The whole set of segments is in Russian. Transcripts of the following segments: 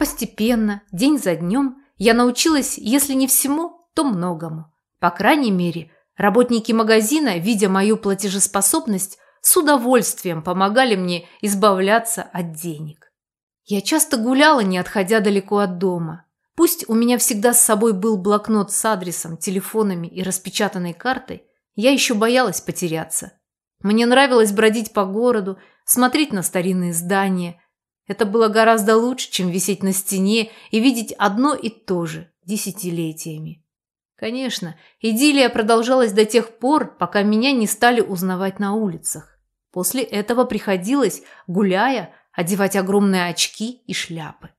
Постепенно, день за днем, я научилась, если не всему, то многому. По крайней мере, работники магазина, видя мою платежеспособность, с удовольствием помогали мне избавляться от денег. Я часто гуляла, не отходя далеко от дома. Пусть у меня всегда с собой был блокнот с адресом, телефонами и распечатанной картой, я еще боялась потеряться. Мне нравилось бродить по городу, смотреть на старинные здания. Это было гораздо лучше, чем висеть на стене и видеть одно и то же десятилетиями. Конечно, идиллия продолжалась до тех пор, пока меня не стали узнавать на улицах. После этого приходилось, гуляя, одевать огромные очки и шляпы.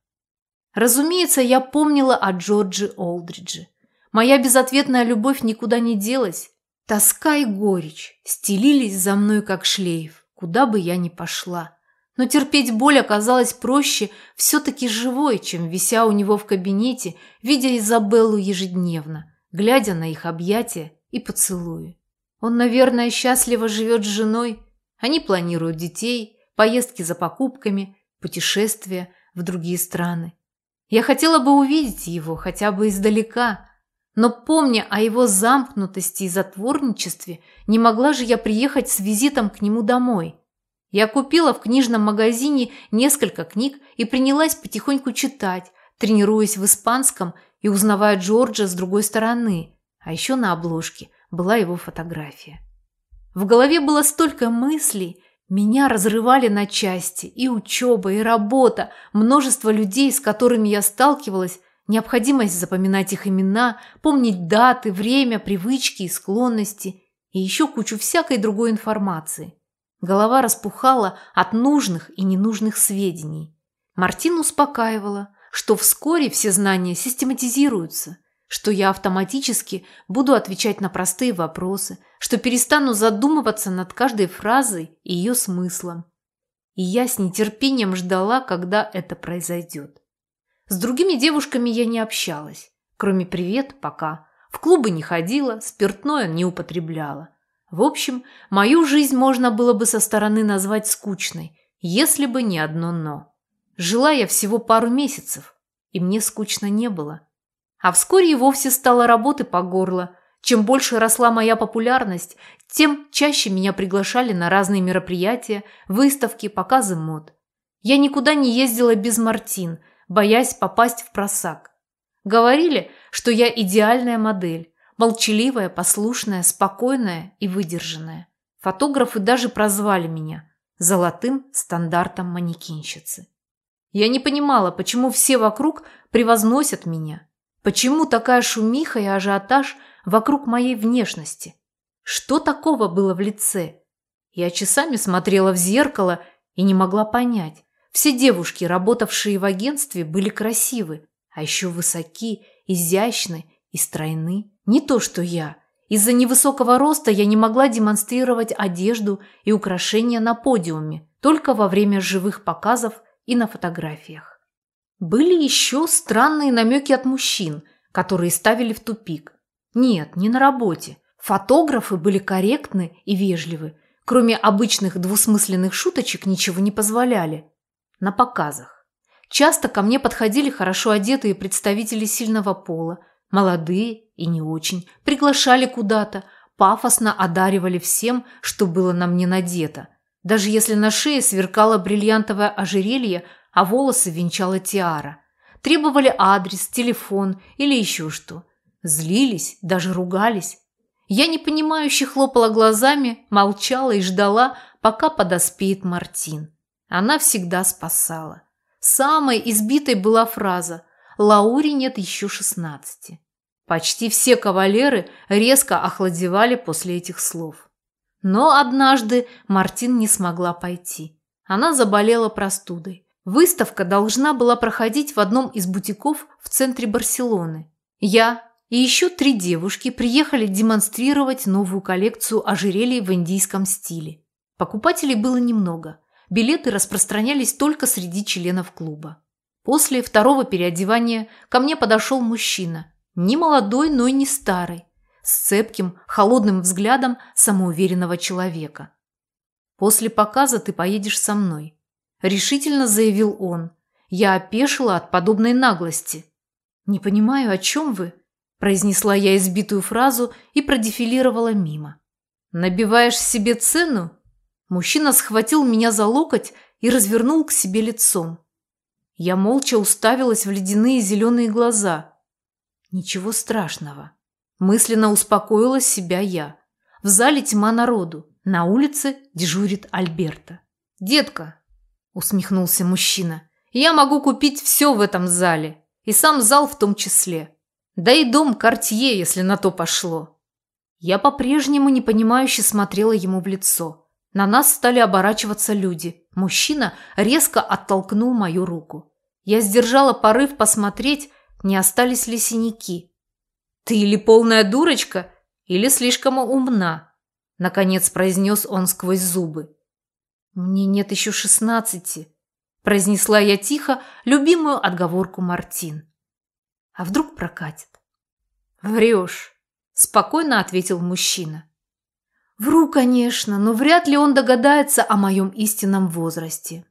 Разумеется, я помнила о Джорджи Олдридже. Моя безответная любовь никуда не делась. Тоска и горечь стелились за мной, как шлейф, куда бы я ни пошла. Но терпеть боль оказалось проще все-таки живой, чем вися у него в кабинете, видя Изабеллу ежедневно, глядя на их объятия и поцелуи. Он, наверное, счастливо живет с женой. Они планируют детей, поездки за покупками, путешествия в другие страны. Я хотела бы увидеть его хотя бы издалека, но, помня о его замкнутости и затворничестве, не могла же я приехать с визитом к нему домой. Я купила в книжном магазине несколько книг и принялась потихоньку читать, тренируясь в испанском и узнавая Джорджа с другой стороны, а еще на обложке была его фотография. В голове было столько мыслей, меня разрывали на части и учеба, и работа, множество людей, с которыми я сталкивалась, необходимость запоминать их имена, помнить даты, время, привычки и склонности, и еще кучу всякой другой информации. Голова распухала от нужных и ненужных сведений. Мартин успокаивала, что вскоре все знания систематизируются, что я автоматически буду отвечать на простые вопросы, что перестану задумываться над каждой фразой и ее смыслом. И я с нетерпением ждала, когда это произойдет. С другими девушками я не общалась, кроме «привет» пока. В клубы не ходила, спиртное не употребляла. В общем, мою жизнь можно было бы со стороны назвать скучной, если бы не одно «но». Жила я всего пару месяцев, и мне скучно не было. А вскоре и вовсе стало работы по горло. Чем больше росла моя популярность, тем чаще меня приглашали на разные мероприятия, выставки, показы мод. Я никуда не ездила без Мартин, боясь попасть в просак. Говорили, что я идеальная модель, Молчаливая, послушная, спокойная и выдержанная. Фотографы даже прозвали меня золотым стандартом манекенщицы. Я не понимала, почему все вокруг превозносят меня. Почему такая шумиха и ажиотаж вокруг моей внешности? Что такого было в лице? Я часами смотрела в зеркало и не могла понять. Все девушки, работавшие в агентстве, были красивы, а еще высоки, изящны и стройны. Не то, что я. Из-за невысокого роста я не могла демонстрировать одежду и украшения на подиуме, только во время живых показов и на фотографиях. Были еще странные намеки от мужчин, которые ставили в тупик. Нет, не на работе. Фотографы были корректны и вежливы. Кроме обычных двусмысленных шуточек ничего не позволяли. На показах. Часто ко мне подходили хорошо одетые представители сильного пола, молодые и не очень, приглашали куда-то, пафосно одаривали всем, что было на мне надето. Даже если на шее сверкало бриллиантовое ожерелье, а волосы венчала тиара. Требовали адрес, телефон или еще что. Злились, даже ругались. Я непонимающе хлопала глазами, молчала и ждала, пока подоспеет Мартин. Она всегда спасала. Самой избитой была фраза «Лауре нет еще шестнадцати». Почти все кавалеры резко охладевали после этих слов. Но однажды Мартин не смогла пойти. Она заболела простудой. Выставка должна была проходить в одном из бутиков в центре Барселоны. Я и еще три девушки приехали демонстрировать новую коллекцию ожерелий в индийском стиле. Покупателей было немного. Билеты распространялись только среди членов клуба. После второго переодевания ко мне подошел мужчина не молодой, но и не старый, с цепким, холодным взглядом самоуверенного человека. «После показа ты поедешь со мной», – решительно заявил он. Я опешила от подобной наглости. «Не понимаю, о чем вы?» – произнесла я избитую фразу и продефилировала мимо. «Набиваешь себе цену?» Мужчина схватил меня за локоть и развернул к себе лицом. Я молча уставилась в ледяные зеленые глаза. Ничего страшного. Мысленно успокоила себя я. В зале тьма народу. На улице дежурит Альберта. «Детка», – усмехнулся мужчина, – «я могу купить все в этом зале. И сам зал в том числе. Да и дом Кортье, если на то пошло». Я по-прежнему непонимающе смотрела ему в лицо. На нас стали оборачиваться люди. Мужчина резко оттолкнул мою руку. Я сдержала порыв посмотреть, не остались ли синяки. «Ты или полная дурочка, или слишком умна», – наконец произнес он сквозь зубы. «Мне нет еще шестнадцати», – произнесла я тихо любимую отговорку Мартин. «А вдруг прокатит?» «Врешь», – спокойно ответил мужчина. «Вру, конечно, но вряд ли он догадается о моем истинном возрасте».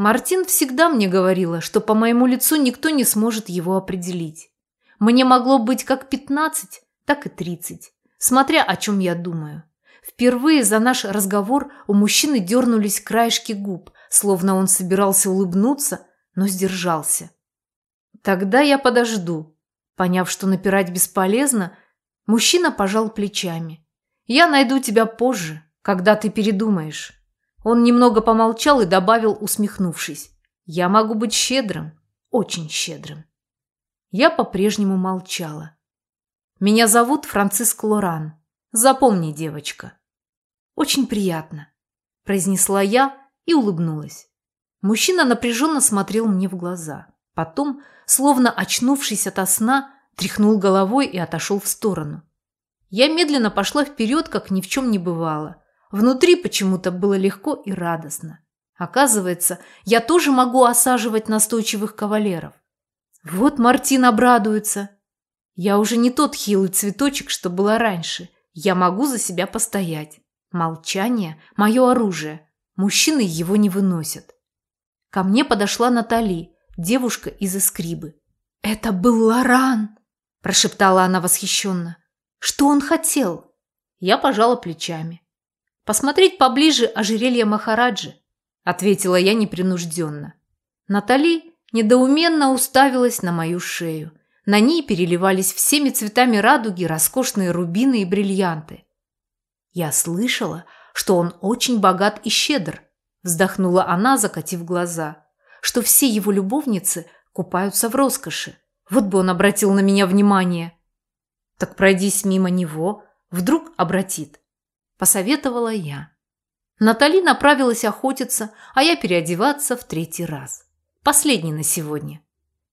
Мартин всегда мне говорила, что по моему лицу никто не сможет его определить. Мне могло быть как пятнадцать, так и тридцать, смотря о чем я думаю. Впервые за наш разговор у мужчины дернулись краешки губ, словно он собирался улыбнуться, но сдержался. «Тогда я подожду». Поняв, что напирать бесполезно, мужчина пожал плечами. «Я найду тебя позже, когда ты передумаешь». Он немного помолчал и добавил, усмехнувшись. «Я могу быть щедрым, очень щедрым». Я по-прежнему молчала. «Меня зовут Франциск Лоран. Запомни, девочка». «Очень приятно», – произнесла я и улыбнулась. Мужчина напряженно смотрел мне в глаза. Потом, словно очнувшись ото сна, тряхнул головой и отошел в сторону. Я медленно пошла вперед, как ни в чем не бывало. Внутри почему-то было легко и радостно. Оказывается, я тоже могу осаживать настойчивых кавалеров. Вот Мартин обрадуется. Я уже не тот хилый цветочек, что было раньше. Я могу за себя постоять. Молчание – мое оружие. Мужчины его не выносят. Ко мне подошла Натали, девушка из Искрибы. «Это был Лоран!» – прошептала она восхищенно. «Что он хотел?» Я пожала плечами. «Посмотреть поближе ожерелье Махараджи», – ответила я непринужденно. Натали недоуменно уставилась на мою шею. На ней переливались всеми цветами радуги роскошные рубины и бриллианты. «Я слышала, что он очень богат и щедр», – вздохнула она, закатив глаза, «что все его любовницы купаются в роскоши. Вот бы он обратил на меня внимание». «Так пройдись мимо него, вдруг обратит» посоветовала я. Натали направилась охотиться, а я переодеваться в третий раз. Последний на сегодня.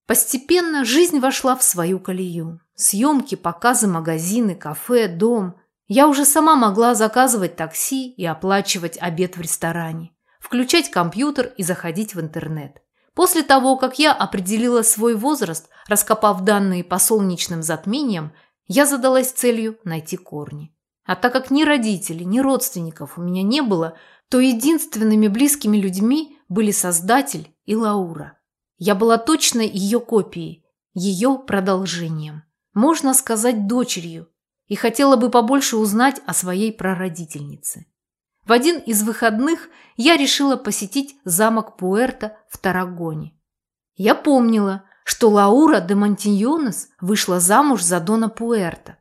Постепенно жизнь вошла в свою колею. Съемки, показы, магазины, кафе, дом. Я уже сама могла заказывать такси и оплачивать обед в ресторане, включать компьютер и заходить в интернет. После того, как я определила свой возраст, раскопав данные по солнечным затмениям, я задалась целью найти корни. А так как ни родителей, ни родственников у меня не было, то единственными близкими людьми были Создатель и Лаура. Я была точно ее копией, ее продолжением. Можно сказать, дочерью. И хотела бы побольше узнать о своей прародительнице. В один из выходных я решила посетить замок Пуэрто в Тарагоне. Я помнила, что Лаура де Монтиньонес вышла замуж за Дона Пуэрто.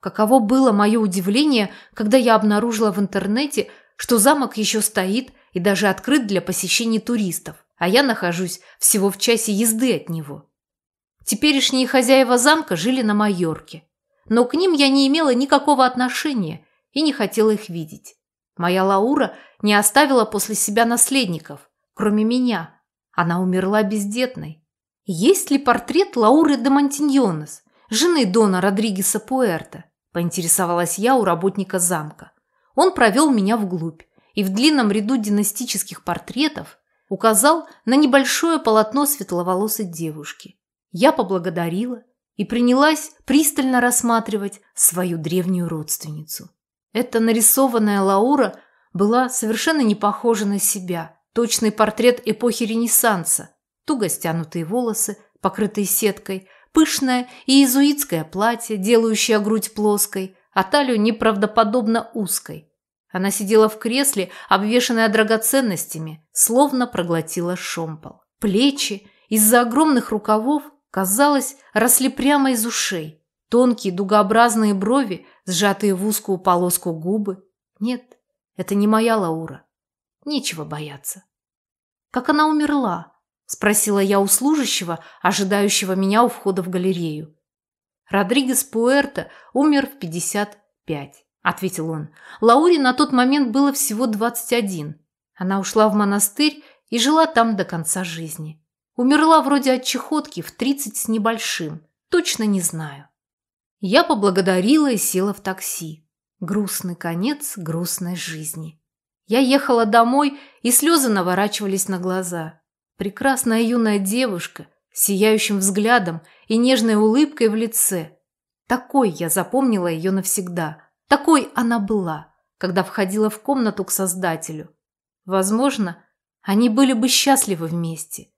Каково было мое удивление, когда я обнаружила в интернете, что замок еще стоит и даже открыт для посещения туристов, а я нахожусь всего в часе езды от него. Теперешние хозяева замка жили на Майорке, но к ним я не имела никакого отношения и не хотела их видеть. Моя Лаура не оставила после себя наследников, кроме меня. Она умерла бездетной. Есть ли портрет Лауры де Монтиньонес, жены Дона Родригеса Пуэрто? Поинтересовалась я у работника замка. Он провел меня вглубь и в длинном ряду династических портретов указал на небольшое полотно светловолосой девушки. Я поблагодарила и принялась пристально рассматривать свою древнюю родственницу. Эта нарисованная Лаура была совершенно не похожа на себя. Точный портрет эпохи Ренессанса. туго стянутые волосы, покрытые сеткой, пышное иезуитское платье, делающее грудь плоской, а талию неправдоподобно узкой. Она сидела в кресле, обвешанная драгоценностями, словно проглотила шомпол. Плечи из-за огромных рукавов, казалось, росли прямо из ушей. Тонкие дугообразные брови, сжатые в узкую полоску губы. Нет, это не моя Лаура. Нечего бояться. Как она умерла? Спросила я у служащего, ожидающего меня у входа в галерею. Родригес Пуэрто умер в 55, ответил он. Лауре на тот момент было всего 21. Она ушла в монастырь и жила там до конца жизни. Умерла вроде от чехотки в 30 с небольшим. Точно не знаю. Я поблагодарила и села в такси. Грустный конец грустной жизни. Я ехала домой, и слезы наворачивались на глаза. Прекрасная юная девушка, сияющим взглядом и нежной улыбкой в лице. Такой я запомнила ее навсегда. Такой она была, когда входила в комнату к Создателю. Возможно, они были бы счастливы вместе.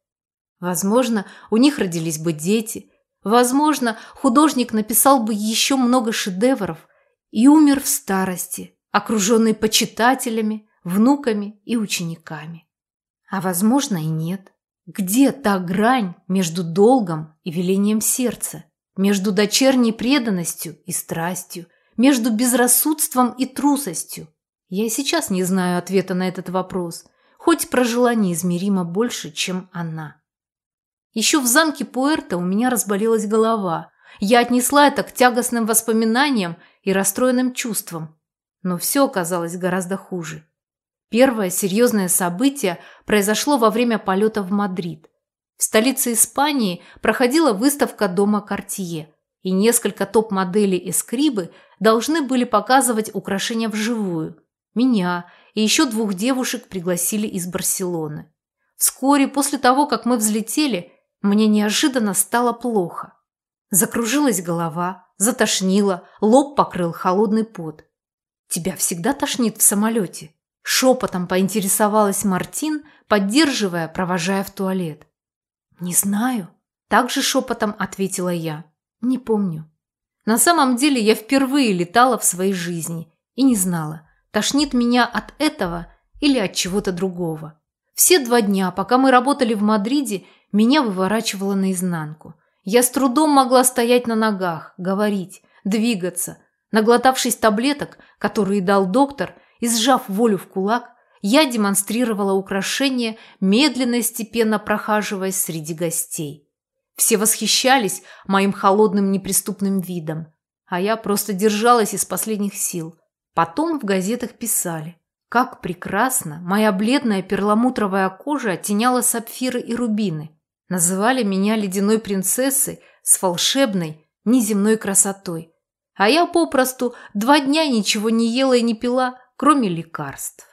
Возможно, у них родились бы дети. Возможно, художник написал бы еще много шедевров и умер в старости, окруженный почитателями, внуками и учениками. А возможно и нет. Где та грань между долгом и велением сердца? Между дочерней преданностью и страстью? Между безрассудством и трусостью? Я и сейчас не знаю ответа на этот вопрос, хоть прожила неизмеримо больше, чем она. Еще в замке Пуэрто у меня разболелась голова. Я отнесла это к тягостным воспоминаниям и расстроенным чувствам. Но все оказалось гораздо хуже. Первое серьезное событие произошло во время полета в Мадрид. В столице Испании проходила выставка дома Картье, и несколько топ-моделей Эскрибы должны были показывать украшения вживую. Меня и еще двух девушек пригласили из Барселоны. Вскоре после того, как мы взлетели, мне неожиданно стало плохо. Закружилась голова, затошнило, лоб покрыл холодный пот. «Тебя всегда тошнит в самолете?» Шепотом поинтересовалась Мартин, поддерживая, провожая в туалет. «Не знаю», – также шепотом ответила я. «Не помню». На самом деле я впервые летала в своей жизни и не знала, тошнит меня от этого или от чего-то другого. Все два дня, пока мы работали в Мадриде, меня выворачивало наизнанку. Я с трудом могла стоять на ногах, говорить, двигаться. Наглотавшись таблеток, которые дал доктор, и сжав волю в кулак, я демонстрировала украшение, медленно и степенно прохаживаясь среди гостей. Все восхищались моим холодным неприступным видом, а я просто держалась из последних сил. Потом в газетах писали, как прекрасно моя бледная перламутровая кожа оттеняла сапфиры и рубины. Называли меня ледяной принцессой с волшебной, неземной красотой. А я попросту два дня ничего не ела и не пила, кроме лекарств.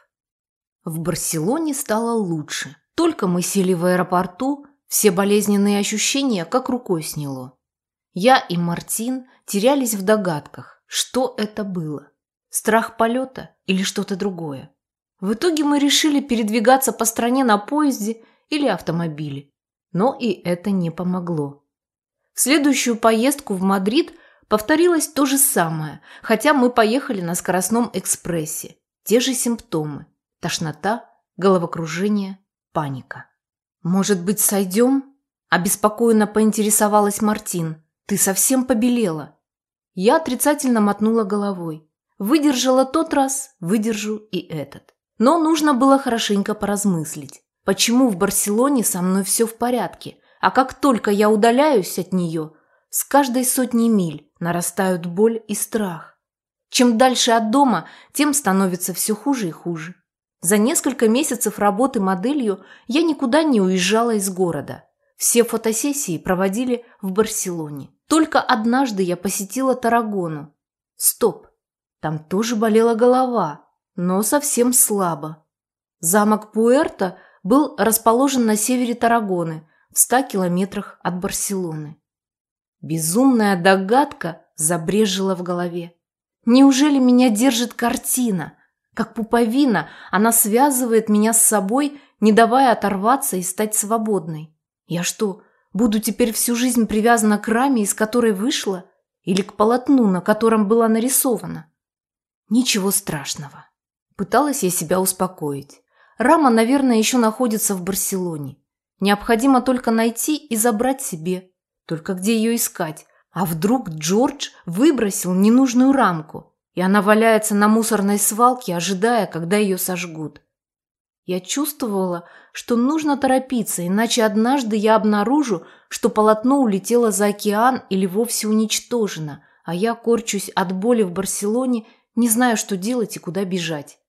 В Барселоне стало лучше. Только мы сели в аэропорту, все болезненные ощущения как рукой сняло. Я и Мартин терялись в догадках, что это было. Страх полета или что-то другое. В итоге мы решили передвигаться по стране на поезде или автомобиле. Но и это не помогло. В следующую поездку в Мадрид повторилось то же самое, хотя мы поехали на скоростном экспрессе. Те же симптомы – тошнота, головокружение, паника. «Может быть, сойдем?» – обеспокоенно поинтересовалась Мартин. «Ты совсем побелела». Я отрицательно мотнула головой. Выдержала тот раз, выдержу и этот. Но нужно было хорошенько поразмыслить. Почему в Барселоне со мной все в порядке, а как только я удаляюсь от нее, с каждой сотни миль нарастают боль и страх. Чем дальше от дома, тем становится все хуже и хуже. За несколько месяцев работы моделью я никуда не уезжала из города. Все фотосессии проводили в Барселоне. Только однажды я посетила Тарагону. Стоп, там тоже болела голова, но совсем слабо. Замок Пуэрто был расположен на севере Тарагоны, в ста километрах от Барселоны. Безумная догадка забрежила в голове. Неужели меня держит картина? Как пуповина, она связывает меня с собой, не давая оторваться и стать свободной. Я что, буду теперь всю жизнь привязана к раме, из которой вышла? Или к полотну, на котором была нарисована? Ничего страшного. Пыталась я себя успокоить. Рама, наверное, еще находится в Барселоне. Необходимо только найти и забрать себе. Только где ее искать? А вдруг Джордж выбросил ненужную рамку, и она валяется на мусорной свалке, ожидая, когда ее сожгут? Я чувствовала, что нужно торопиться, иначе однажды я обнаружу, что полотно улетело за океан или вовсе уничтожено, а я корчусь от боли в Барселоне, не знаю, что делать и куда бежать.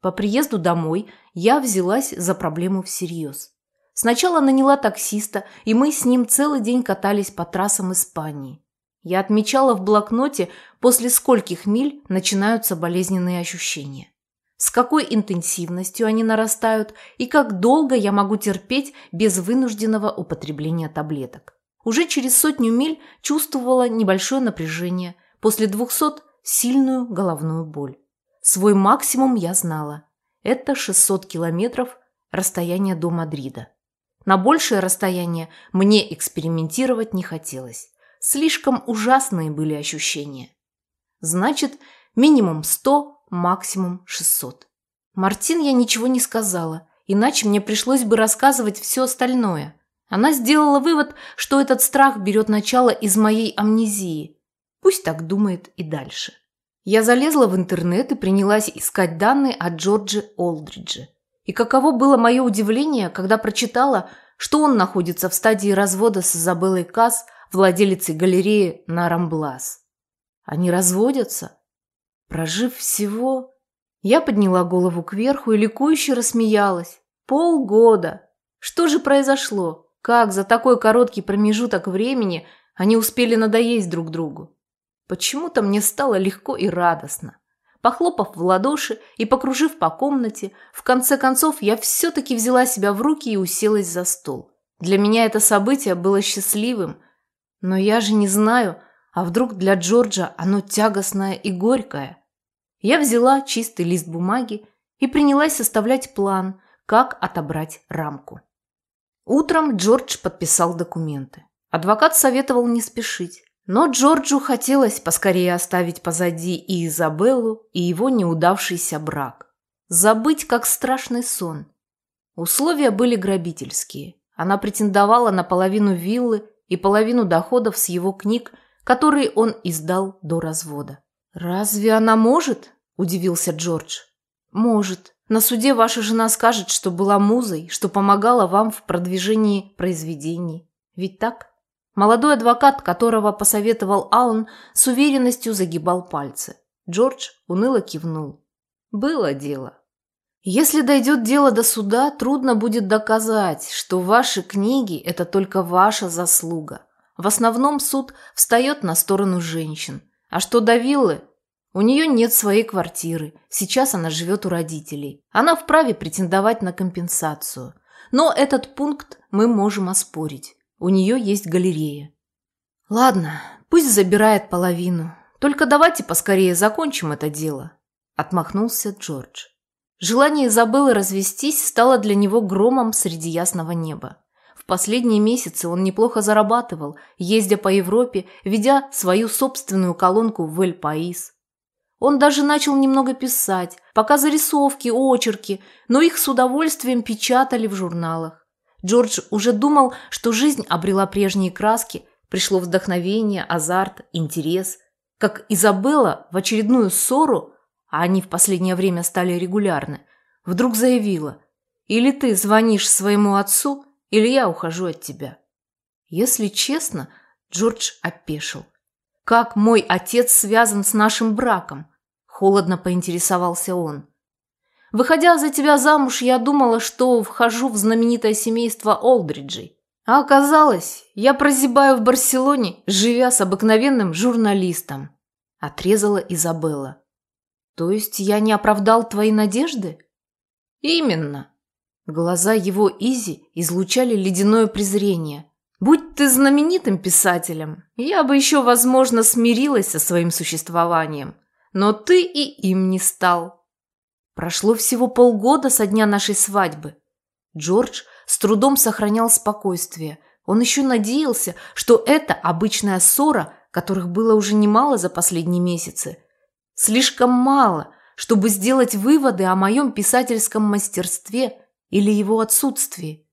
По приезду домой я взялась за проблему всерьез. Сначала наняла таксиста, и мы с ним целый день катались по трассам Испании. Я отмечала в блокноте, после скольких миль начинаются болезненные ощущения. С какой интенсивностью они нарастают и как долго я могу терпеть без вынужденного употребления таблеток. Уже через сотню миль чувствовала небольшое напряжение, после двухсот – сильную головную боль. Свой максимум я знала. Это 600 километров расстояние до Мадрида. На большее расстояние мне экспериментировать не хотелось. Слишком ужасные были ощущения. Значит, минимум 100, максимум 600. Мартин я ничего не сказала, иначе мне пришлось бы рассказывать все остальное. Она сделала вывод, что этот страх берет начало из моей амнезии. Пусть так думает и дальше. Я залезла в интернет и принялась искать данные о Джордже Олдридже. И каково было мое удивление, когда прочитала, что он находится в стадии развода с Изабеллой Касс, владелицей галереи на Рамблас. Они разводятся? Прожив всего... Я подняла голову кверху и ликующе рассмеялась. Полгода! Что же произошло? Как за такой короткий промежуток времени они успели надоесть друг другу? Почему-то мне стало легко и радостно. Похлопав в ладоши и покружив по комнате, в конце концов я все-таки взяла себя в руки и уселась за стол. Для меня это событие было счастливым, но я же не знаю, а вдруг для Джорджа оно тягостное и горькое. Я взяла чистый лист бумаги и принялась составлять план, как отобрать рамку. Утром Джордж подписал документы. Адвокат советовал не спешить. Но Джорджу хотелось поскорее оставить позади и Изабеллу, и его неудавшийся брак. Забыть, как страшный сон. Условия были грабительские. Она претендовала на половину виллы и половину доходов с его книг, которые он издал до развода. «Разве она может?» – удивился Джордж. «Может. На суде ваша жена скажет, что была музой, что помогала вам в продвижении произведений. Ведь так?» Молодой адвокат, которого посоветовал Аун, с уверенностью загибал пальцы. Джордж уныло кивнул. Было дело. Если дойдет дело до суда, трудно будет доказать, что ваши книги – это только ваша заслуга. В основном суд встает на сторону женщин. А что до виллы? У нее нет своей квартиры. Сейчас она живет у родителей. Она вправе претендовать на компенсацию. Но этот пункт мы можем оспорить. У нее есть галерея. Ладно, пусть забирает половину. Только давайте поскорее закончим это дело. Отмахнулся Джордж. Желание Изабеллы развестись стало для него громом среди ясного неба. В последние месяцы он неплохо зарабатывал, ездя по Европе, ведя свою собственную колонку в Эль-Паис. Он даже начал немного писать, пока зарисовки, очерки, но их с удовольствием печатали в журналах. Джордж уже думал, что жизнь обрела прежние краски, пришло вдохновение, азарт, интерес. Как Изабелла в очередную ссору, а они в последнее время стали регулярны, вдруг заявила «Или ты звонишь своему отцу, или я ухожу от тебя». Если честно, Джордж опешил. «Как мой отец связан с нашим браком?» – холодно поинтересовался он. Выходя за тебя замуж, я думала, что вхожу в знаменитое семейство Олдриджей. А оказалось, я прозябаю в Барселоне, живя с обыкновенным журналистом. Отрезала Изабелла. То есть я не оправдал твои надежды? Именно. Глаза его Изи излучали ледяное презрение. Будь ты знаменитым писателем, я бы еще, возможно, смирилась со своим существованием. Но ты и им не стал. Прошло всего полгода со дня нашей свадьбы. Джордж с трудом сохранял спокойствие. Он еще надеялся, что это обычная ссора, которых было уже немало за последние месяцы. Слишком мало, чтобы сделать выводы о моем писательском мастерстве или его отсутствии.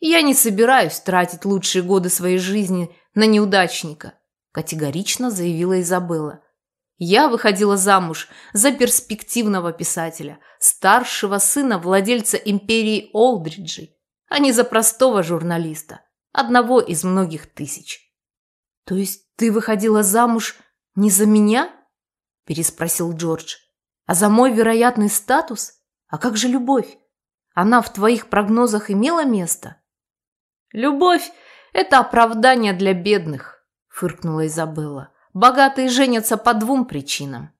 Я не собираюсь тратить лучшие годы своей жизни на неудачника, категорично заявила Изабелла. Я выходила замуж за перспективного писателя, старшего сына владельца империи Олдриджей, а не за простого журналиста, одного из многих тысяч. То есть ты выходила замуж не за меня? переспросил Джордж. А за мой вероятный статус? А как же любовь? Она в твоих прогнозах имела место? Любовь – это оправдание для бедных, фыркнула Изабелла. Богатые женятся по двум причинам.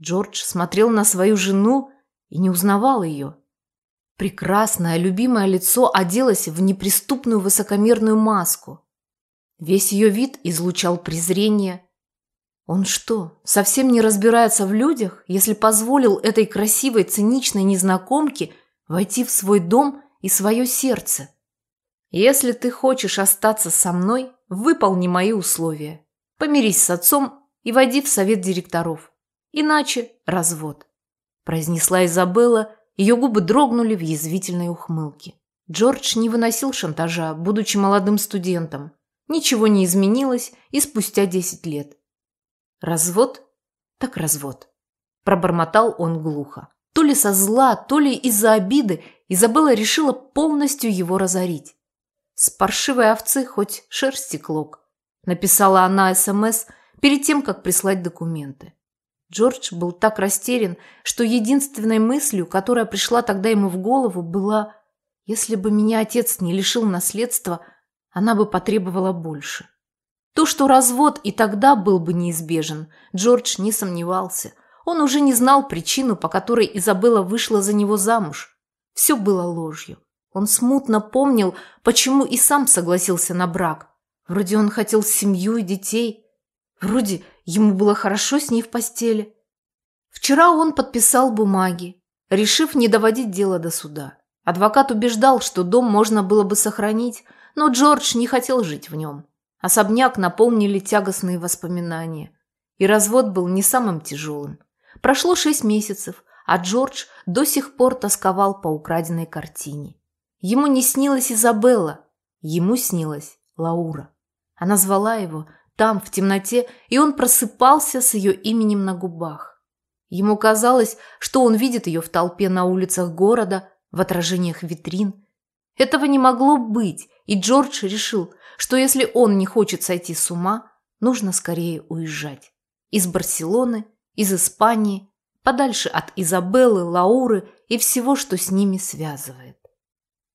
Джордж смотрел на свою жену и не узнавал ее. Прекрасное, любимое лицо оделось в неприступную высокомерную маску. Весь ее вид излучал презрение. Он что, совсем не разбирается в людях, если позволил этой красивой, циничной незнакомке войти в свой дом и свое сердце? Если ты хочешь остаться со мной, выполни мои условия. Помирись с отцом и войди в совет директоров. Иначе развод», – произнесла Изабелла, ее губы дрогнули в язвительной ухмылке. Джордж не выносил шантажа, будучи молодым студентом. Ничего не изменилось и спустя десять лет. «Развод? Так развод», – пробормотал он глухо. То ли со зла, то ли из-за обиды Изабелла решила полностью его разорить. С паршивой овцы хоть шерсти клок. Написала она СМС перед тем, как прислать документы. Джордж был так растерян, что единственной мыслью, которая пришла тогда ему в голову, была «Если бы меня отец не лишил наследства, она бы потребовала больше». То, что развод и тогда был бы неизбежен, Джордж не сомневался. Он уже не знал причину, по которой Изабелла вышла за него замуж. Все было ложью. Он смутно помнил, почему и сам согласился на брак – Вроде он хотел семью и детей. Вроде ему было хорошо с ней в постели. Вчера он подписал бумаги, решив не доводить дело до суда. Адвокат убеждал, что дом можно было бы сохранить, но Джордж не хотел жить в нем. Особняк наполнили тягостные воспоминания. И развод был не самым тяжелым. Прошло шесть месяцев, а Джордж до сих пор тосковал по украденной картине. Ему не снилась Изабелла, ему снилась Лаура. Она звала его там, в темноте, и он просыпался с ее именем на губах. Ему казалось, что он видит ее в толпе на улицах города, в отражениях витрин. Этого не могло быть, и Джордж решил, что если он не хочет сойти с ума, нужно скорее уезжать. Из Барселоны, из Испании, подальше от Изабеллы, Лауры и всего, что с ними связывает.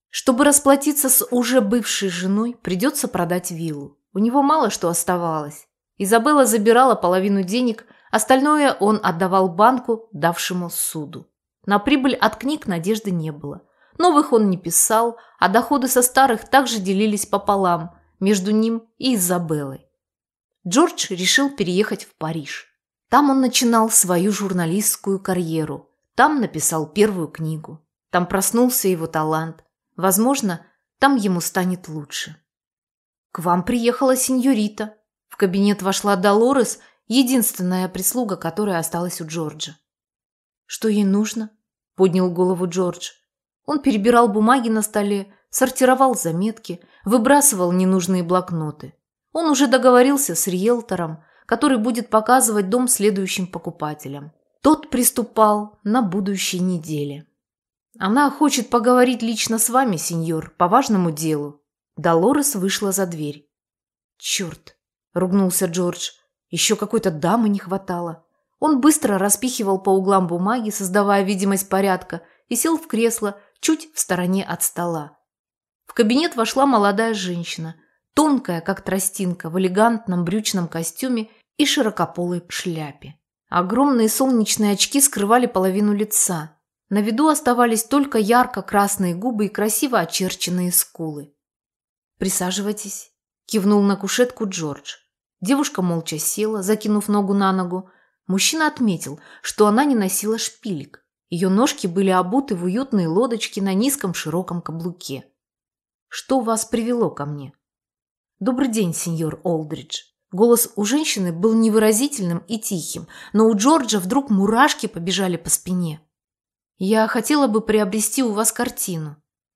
Чтобы расплатиться с уже бывшей женой, придется продать виллу. У него мало что оставалось. Изабелла забирала половину денег, остальное он отдавал банку, давшему суду. На прибыль от книг надежды не было. Новых он не писал, а доходы со старых также делились пополам между ним и Изабеллой. Джордж решил переехать в Париж. Там он начинал свою журналистскую карьеру. Там написал первую книгу. Там проснулся его талант. Возможно, там ему станет лучше. «К вам приехала сеньорита». В кабинет вошла Долорес, единственная прислуга, которая осталась у Джорджа. «Что ей нужно?» – поднял голову Джордж. Он перебирал бумаги на столе, сортировал заметки, выбрасывал ненужные блокноты. Он уже договорился с риэлтором, который будет показывать дом следующим покупателям. Тот приступал на будущей неделе. «Она хочет поговорить лично с вами, сеньор, по важному делу», Долорес вышла за дверь. «Черт!» – ругнулся Джордж. «Еще какой-то дамы не хватало». Он быстро распихивал по углам бумаги, создавая видимость порядка, и сел в кресло, чуть в стороне от стола. В кабинет вошла молодая женщина, тонкая, как тростинка, в элегантном брючном костюме и широкополой шляпе. Огромные солнечные очки скрывали половину лица. На виду оставались только ярко-красные губы и красиво очерченные скулы. «Присаживайтесь», – кивнул на кушетку Джордж. Девушка молча села, закинув ногу на ногу. Мужчина отметил, что она не носила шпилек. Ее ножки были обуты в уютные лодочки на низком широком каблуке. Что вас привело ко мне? Добрый день, сеньор Олдридж. Голос у женщины был невыразительным и тихим, но у Джорджа вдруг мурашки побежали по спине. «Я хотела бы приобрести у вас картину»,